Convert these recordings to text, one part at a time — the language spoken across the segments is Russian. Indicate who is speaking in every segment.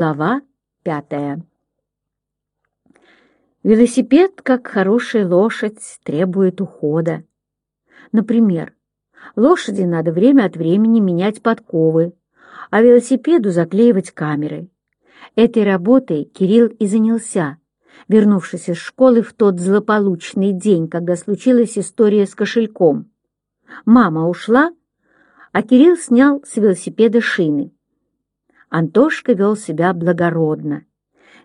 Speaker 1: Глава пятая Велосипед, как хорошая лошадь, требует ухода. Например, лошади надо время от времени менять подковы, а велосипеду заклеивать камеры. Этой работой Кирилл и занялся, вернувшись из школы в тот злополучный день, когда случилась история с кошельком. Мама ушла, а Кирилл снял с велосипеда шины. Антошка вел себя благородно,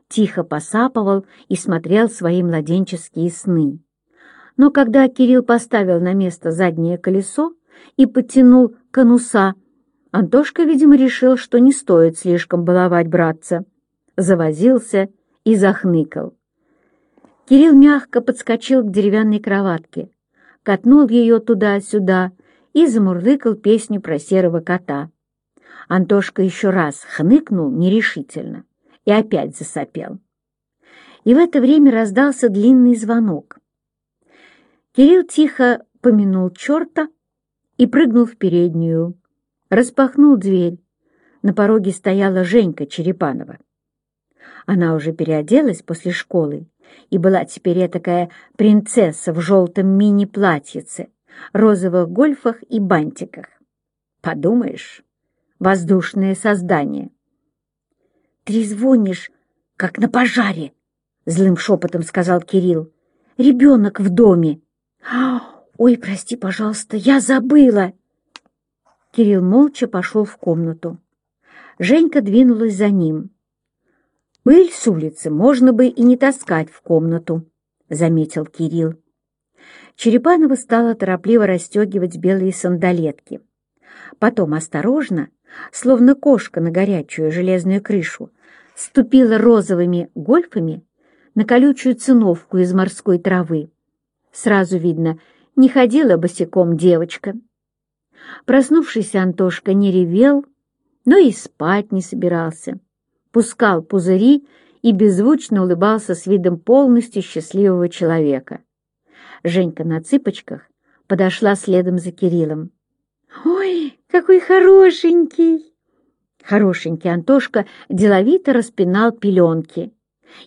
Speaker 1: тихо посапывал и смотрел свои младенческие сны. Но когда Кирилл поставил на место заднее колесо и подтянул конуса, Антошка, видимо, решил, что не стоит слишком баловать братца. Завозился и захныкал. Кирилл мягко подскочил к деревянной кроватке, катнул ее туда-сюда и замурлыкал песню про серого кота. Антошка еще раз хныкнул нерешительно и опять засопел. И в это время раздался длинный звонок. Кирилл тихо помянул черта и прыгнул в переднюю. Распахнул дверь. На пороге стояла Женька Черепанова. Она уже переоделась после школы и была теперь такая принцесса в желтом мини-платьице, розовых гольфах и бантиках. Подумаешь, воздушное создание. «Трезвонишь, как на пожаре!» — злым шепотом сказал Кирилл. «Ребенок в доме!» «Ой, прости, пожалуйста, я забыла!» Кирилл молча пошел в комнату. Женька двинулась за ним. «Пыль с улицы можно бы и не таскать в комнату», — заметил Кирилл. Черепанова стала торопливо расстегивать белые сандалетки. Потом осторожно, словно кошка на горячую железную крышу, ступила розовыми гольфами на колючую циновку из морской травы. Сразу видно, не ходила босиком девочка. Проснувшийся Антошка не ревел, но и спать не собирался. Пускал пузыри и беззвучно улыбался с видом полностью счастливого человека. Женька на цыпочках подошла следом за Кириллом. «Ой, какой хорошенький!» Хорошенький Антошка деловито распинал пеленки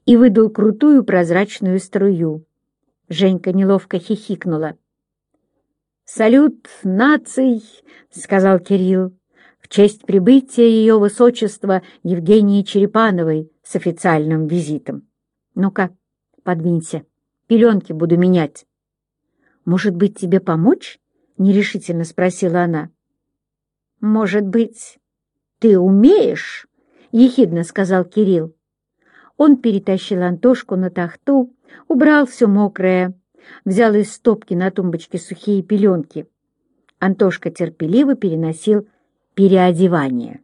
Speaker 1: и выдал крутую прозрачную струю. Женька неловко хихикнула. «Салют наций!» — сказал Кирилл в честь прибытия ее высочества Евгении Черепановой с официальным визитом. «Ну-ка, подвинься, пеленки буду менять». «Может быть, тебе помочь?» — нерешительно спросила она. «Может быть, ты умеешь?» — ехидно сказал Кирилл. Он перетащил Антошку на тахту, убрал все мокрое, взял из стопки на тумбочке сухие пеленки. Антошка терпеливо переносил переодевание.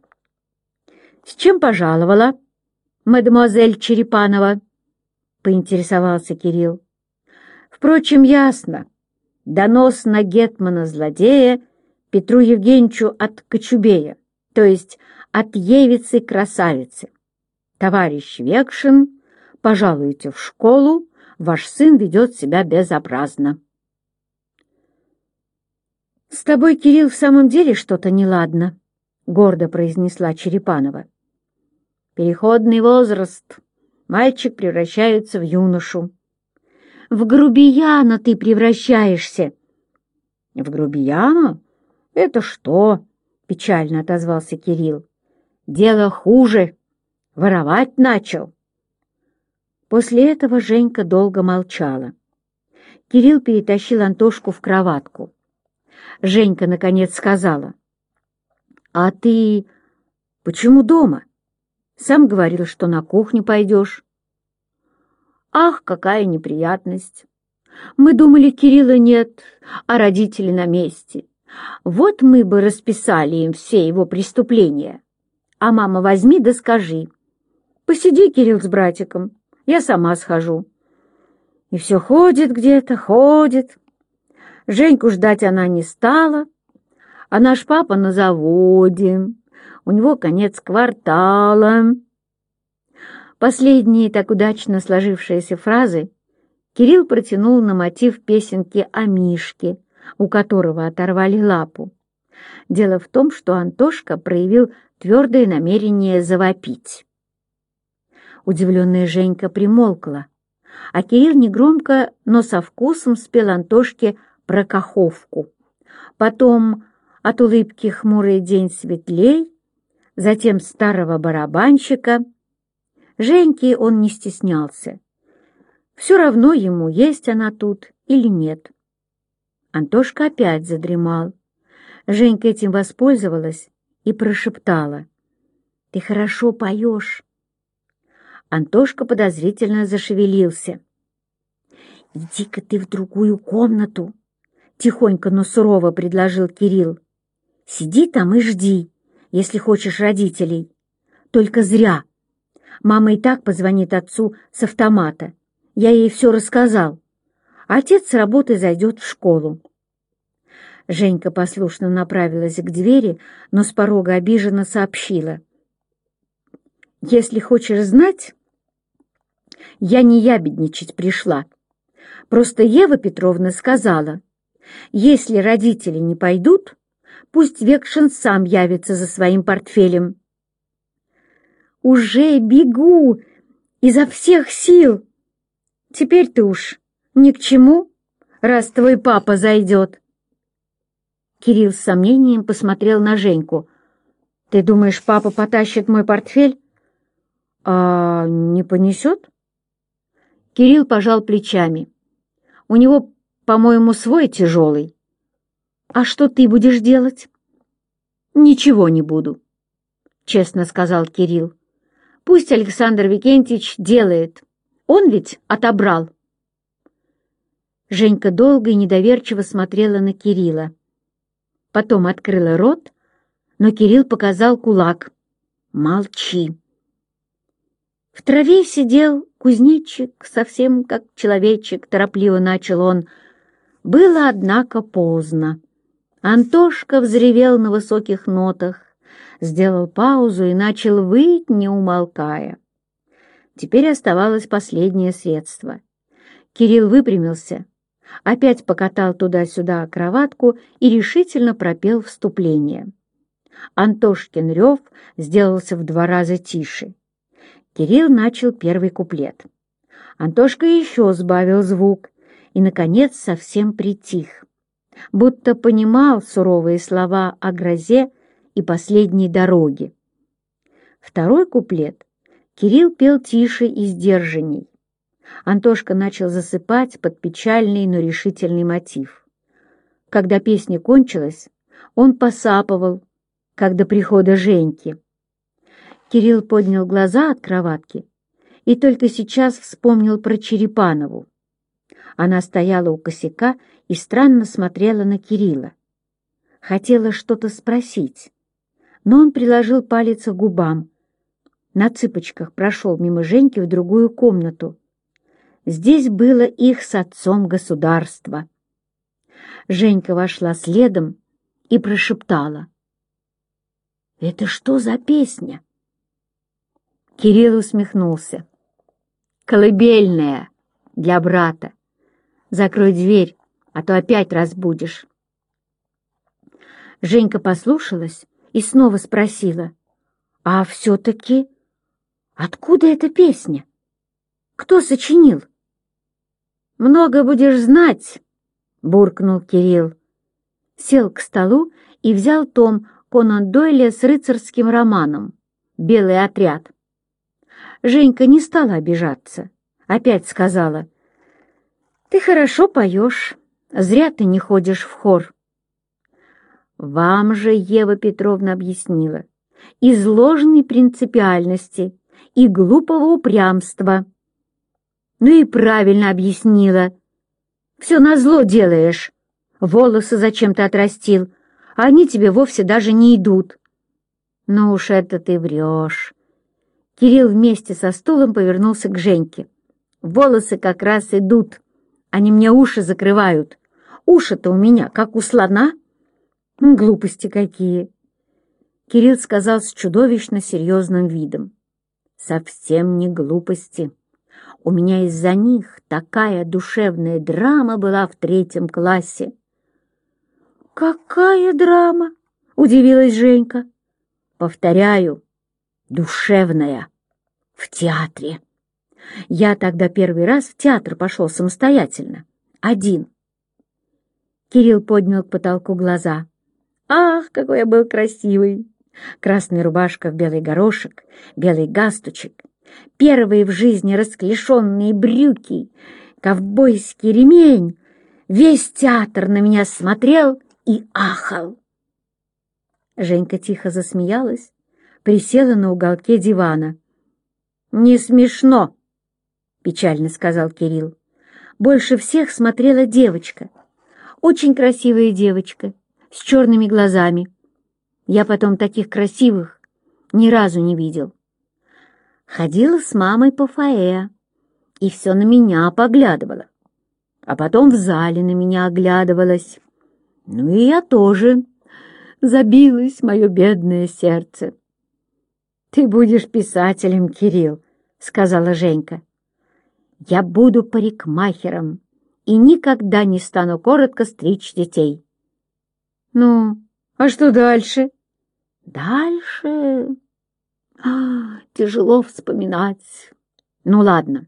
Speaker 1: «С чем пожаловала, мадемуазель Черепанова?» — поинтересовался Кирилл. «Впрочем, ясно. Донос на Гетмана-злодея Петру Евгеньевичу от Кочубея, то есть от Евицы-красавицы. Товарищ Векшин, пожалуйте в школу, ваш сын ведет себя безобразно. «С тобой, Кирилл, в самом деле что-то неладно», — гордо произнесла Черепанова. «Переходный возраст. Мальчик превращается в юношу. В грубияна ты превращаешься. В грубияна? Это что? Печально отозвался Кирилл. Дело хуже. Воровать начал. После этого Женька долго молчала. Кирилл перетащил Антошку в кроватку. Женька, наконец, сказала. «А ты почему дома? Сам говорил, что на кухню пойдешь». Ах, какая неприятность! Мы думали, Кирилла нет, а родители на месте. Вот мы бы расписали им все его преступления. А мама возьми да скажи. Посиди, Кирилл, с братиком, я сама схожу. И все ходит где-то, ходит. Женьку ждать она не стала, а наш папа на заводе. У него конец квартала. Последние так удачно сложившиеся фразы Кирилл протянул на мотив песенки о Мишке, у которого оторвали лапу. Дело в том, что Антошка проявил твердое намерение завопить. Удивленная Женька примолкла, а Кирилл негромко, но со вкусом спел Антошке про каховку. Потом от улыбки хмурый день светлей, затем старого барабанщика. Женьки он не стеснялся. Все равно ему, есть она тут или нет. Антошка опять задремал. Женька этим воспользовалась и прошептала. «Ты хорошо поешь». Антошка подозрительно зашевелился. «Иди-ка ты в другую комнату», — тихонько, но сурово предложил Кирилл. «Сиди там и жди, если хочешь родителей. Только зря. Мама и так позвонит отцу с автомата. Я ей все рассказал. Отец с работы зайдет в школу». Женька послушно направилась к двери, но с порога обиженно сообщила. «Если хочешь знать, я не ябедничать пришла. Просто Ева Петровна сказала, если родители не пойдут, пусть Векшин сам явится за своим портфелем. «Уже бегу! Изо всех сил! Теперь ты уж ни к чему, раз твой папа зайдет!» Кирилл с сомнением посмотрел на Женьку. «Ты думаешь, папа потащит мой портфель?» «А не понесет?» Кирилл пожал плечами. «У него, по-моему, свой тяжелый. А что ты будешь делать?» «Ничего не буду», — честно сказал Кирилл. «Пусть Александр Викентьевич делает. Он ведь отобрал». Женька долго и недоверчиво смотрела на Кирилла потом открыла рот, но Кирилл показал кулак. «Молчи!» В траве сидел кузнечик, совсем как человечек, торопливо начал он. Было, однако, поздно. Антошка взревел на высоких нотах, сделал паузу и начал выть, не умолкая. Теперь оставалось последнее средство. Кирилл выпрямился, опять покатал туда-сюда кроватку и решительно пропел вступление. Антошкин рев сделался в два раза тише. Кирилл начал первый куплет. Антошка еще сбавил звук и, наконец, совсем притих, будто понимал суровые слова о грозе и последней дороге. Второй куплет Кирилл пел тише и сдержанней. Антошка начал засыпать под печальный, но решительный мотив. Когда песня кончилась, он посапывал, как до прихода Женьки. Кирилл поднял глаза от кроватки и только сейчас вспомнил про Черепанову. Она стояла у косяка и странно смотрела на Кирилла. Хотела что-то спросить, но он приложил палец к губам. На цыпочках прошел мимо Женьки в другую комнату Здесь было их с отцом государство. Женька вошла следом и прошептала. «Это что за песня?» Кирилл усмехнулся. «Колыбельная для брата. Закрой дверь, а то опять разбудишь». Женька послушалась и снова спросила. «А все-таки откуда эта песня? Кто сочинил?» «Много будешь знать», — буркнул Кирилл. Сел к столу и взял том Конан Дойля с рыцарским романом «Белый отряд». Женька не стала обижаться. Опять сказала, «Ты хорошо поешь, зря ты не ходишь в хор». «Вам же, Ева Петровна объяснила, из ложной принципиальности и глупого упрямства». Ну и правильно объяснила. Все назло делаешь. Волосы зачем-то отрастил, а они тебе вовсе даже не идут. Ну уж это ты врешь. Кирилл вместе со стулом повернулся к Женьке. Волосы как раз идут. Они мне уши закрывают. Уши-то у меня, как у слона. Глупости какие. Кирилл сказал с чудовищно серьезным видом. Совсем не глупости. У меня из-за них такая душевная драма была в третьем классе. «Какая драма?» — удивилась Женька. «Повторяю, душевная». в театре. Я тогда первый раз в театр пошел самостоятельно, один. Кирилл поднял к потолку глаза. Ах, какой я был красивый! Красная рубашка в белый горошек, белый галстучек, первые в жизни расклешенные брюки, ковбойский ремень. Весь театр на меня смотрел и ахал. Женька тихо засмеялась, присела на уголке дивана. «Не смешно!» — печально сказал Кирилл. Больше всех смотрела девочка. Очень красивая девочка, с черными глазами. Я потом таких красивых ни разу не видел. Ходила с мамой по фае и все на меня поглядывала. А потом в зале на меня оглядывалась. Ну и я тоже. Забилось мое бедное сердце. «Ты будешь писателем, Кирилл», — сказала Женька. «Я буду парикмахером и никогда не стану коротко стричь детей». «Ну, а что дальше?» «Дальше...» а, «Тяжело вспоминать. Ну, ладно.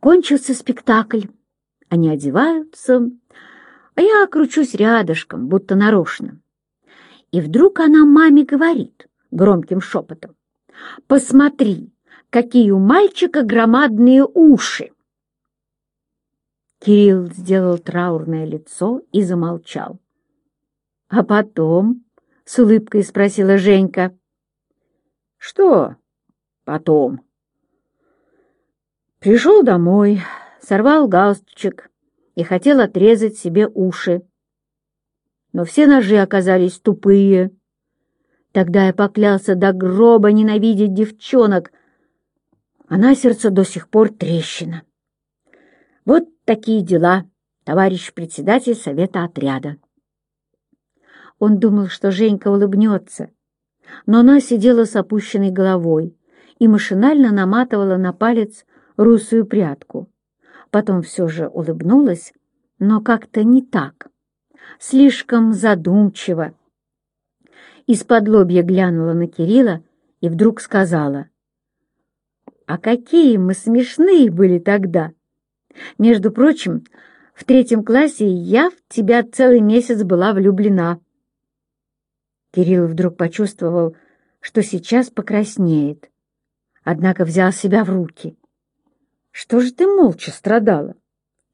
Speaker 1: Кончился спектакль. Они одеваются, а я кручусь рядышком, будто нарочно. И вдруг она маме говорит громким шепотом, «Посмотри, какие у мальчика громадные уши!» Кирилл сделал траурное лицо и замолчал. «А потом?» — с улыбкой спросила Женька. «Что потом?» Пришел домой, сорвал галстучек и хотел отрезать себе уши. Но все ножи оказались тупые. Тогда я поклялся до гроба ненавидеть девчонок, а на сердце до сих пор трещина. Вот такие дела, товарищ председатель совета отряда. Он думал, что Женька улыбнется, но она сидела с опущенной головой и машинально наматывала на палец русую прядку. Потом все же улыбнулась, но как-то не так, слишком задумчиво. Из-под лобья глянула на Кирилла и вдруг сказала, «А какие мы смешные были тогда! Между прочим, в третьем классе я в тебя целый месяц была влюблена». Кирилл вдруг почувствовал, что сейчас покраснеет, однако взял себя в руки. «Что же ты молча страдала?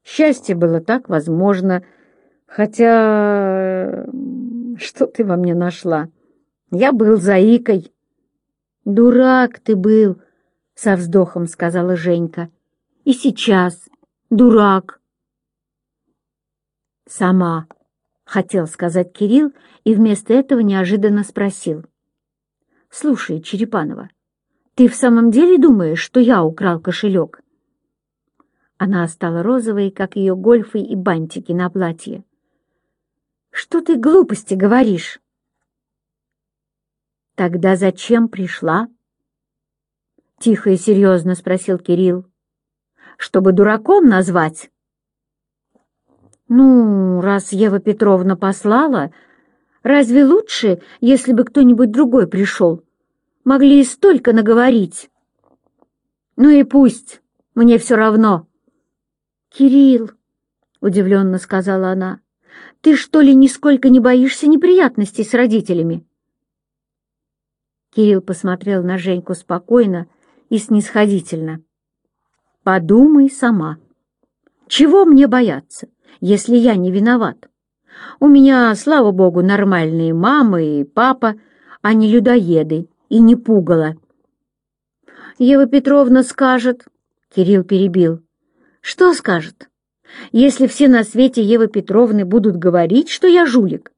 Speaker 1: Счастье было так возможно, хотя... Что ты во мне нашла? Я был заикой». «Дурак ты был!» — со вздохом сказала Женька. «И сейчас дурак!» «Сама!» — хотел сказать Кирилл, и вместо этого неожиданно спросил. «Слушай, Черепанова, ты в самом деле думаешь, что я украл кошелек?» Она стала розовой, как ее гольфы и бантики на платье. «Что ты глупости говоришь?» «Тогда зачем пришла?» Тихо и серьезно спросил Кирилл. «Чтобы дураком назвать?» «Ну, раз Ева Петровна послала, разве лучше, если бы кто-нибудь другой пришел? Могли и столько наговорить». «Ну и пусть, мне все равно». «Кирилл», — удивленно сказала она, — «ты что ли нисколько не боишься неприятностей с родителями?» Кирилл посмотрел на Женьку спокойно и снисходительно. «Подумай сама. Чего мне бояться? если я не виноват. У меня, слава богу, нормальные мама и папа, а не людоеды и не пугало. Ева Петровна скажет, Кирилл перебил. Что скажет? Если все на свете Евы Петровны будут говорить, что я жулик,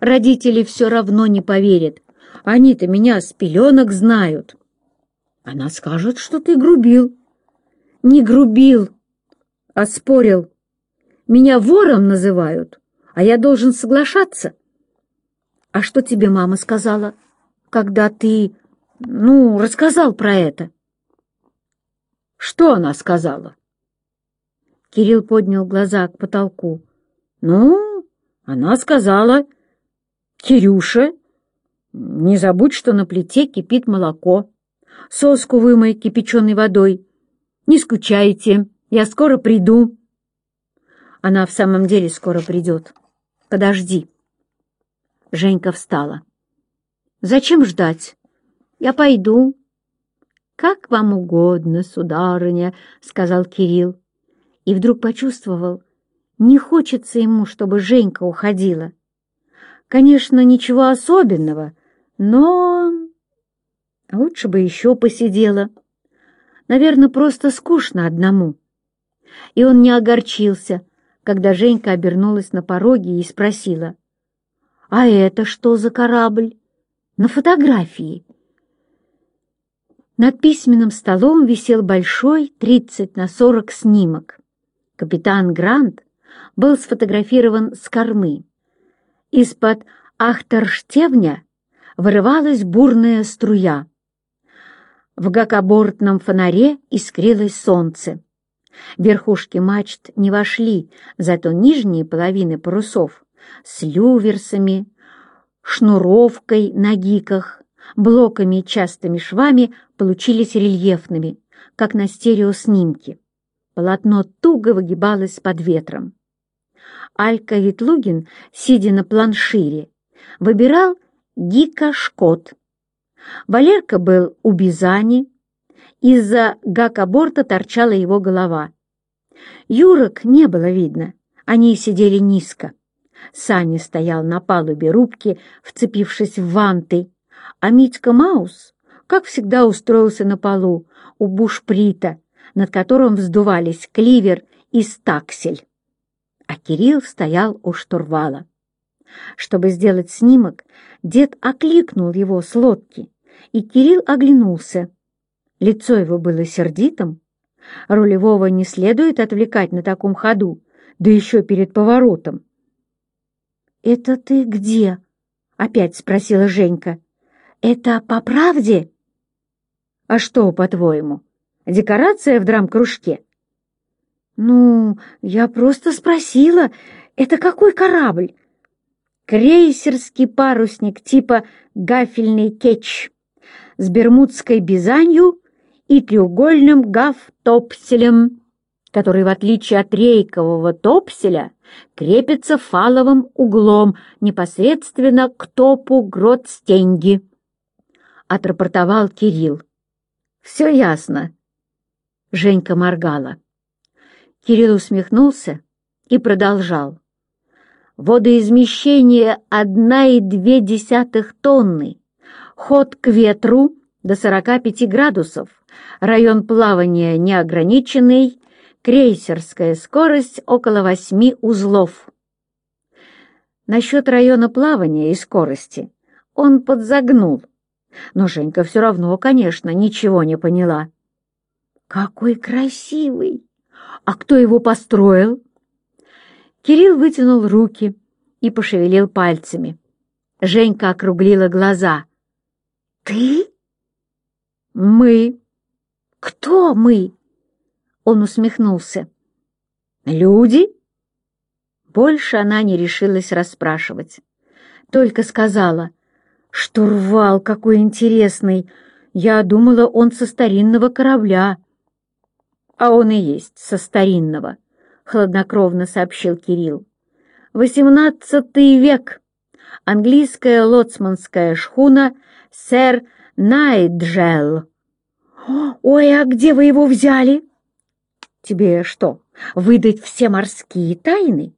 Speaker 1: родители все равно не поверят. Они-то меня с пеленок знают. Она скажет, что ты грубил. Не грубил, а спорил. Меня вором называют, а я должен соглашаться. А что тебе мама сказала, когда ты, ну, рассказал про это? Что она сказала? Кирилл поднял глаза к потолку. Ну, она сказала, Кирюша, не забудь, что на плите кипит молоко, Соску вымой кипяченой водой. Не скучайте, я скоро приду. Она в самом деле скоро придет. Подожди. Женька встала. Зачем ждать? Я пойду. Как вам угодно, сударыня, сказал Кирилл. И вдруг почувствовал, не хочется ему, чтобы Женька уходила. Конечно, ничего особенного, но... Лучше бы еще посидела. Наверное, просто скучно одному. И он не огорчился, когда Женька обернулась на пороге и спросила, «А это что за корабль? На фотографии?» Над письменным столом висел большой 30 на 40 снимок. Капитан Грант был сфотографирован с кормы. Из-под ахтерштевня вырывалась бурная струя. В гакобортном фонаре искрилось солнце. Верхушки мачт не вошли, зато нижние половины парусов с люверсами, шнуровкой на гиках, блоками и частыми швами получились рельефными, как на стереоснимке. Полотно туго выгибалось под ветром. Алька Ветлугин, сидя на планшире, выбирал Гика Шкот. Валерка был у Бизани, из-за гакоборта торчала его голова. Юрок не было видно, они сидели низко. Саня стоял на палубе рубки, вцепившись в ванты, а Митька Маус, как всегда, устроился на полу у бушприта, над которым вздувались кливер и стаксель. А Кирилл стоял у штурвала. Чтобы сделать снимок, дед окликнул его с лодки, и Кирилл оглянулся. Лицо его было сердитым. Рулевого не следует отвлекать на таком ходу, да еще перед поворотом. «Это ты где?» — опять спросила Женька. «Это по правде?» «А что, по-твоему, декорация в драм-кружке?» «Ну, я просто спросила, это какой корабль?» «Крейсерский парусник типа гафельный кетч с бермудской бизанью и треугольным гаф-топселем, который, в отличие от рейкового топселя, крепится фаловым углом непосредственно к топу грот-стеньги. Отрапортовал Кирилл. «Все ясно». Женька моргала. Кирилл усмехнулся и продолжал. Водоизмещение одна и две десятых тонны, ход к ветру до 45 градусов, район плавания неограниченный, крейсерская скорость около 8 узлов. Насчет района плавания и скорости он подзагнул, но Женька все равно, конечно, ничего не поняла. «Какой красивый!» «А кто его построил?» Кирилл вытянул руки и пошевелил пальцами. Женька округлила глаза. «Ты?» «Мы». «Кто мы?» Он усмехнулся. «Люди?» Больше она не решилась расспрашивать. Только сказала, «Штурвал какой интересный! Я думала, он со старинного корабля» а он и есть со старинного», — хладнокровно сообщил Кирилл. «Восемнадцатый век. Английская лоцманская шхуна «Сэр Найджел». «Ой, а где вы его взяли?» «Тебе что, выдать все морские тайны?»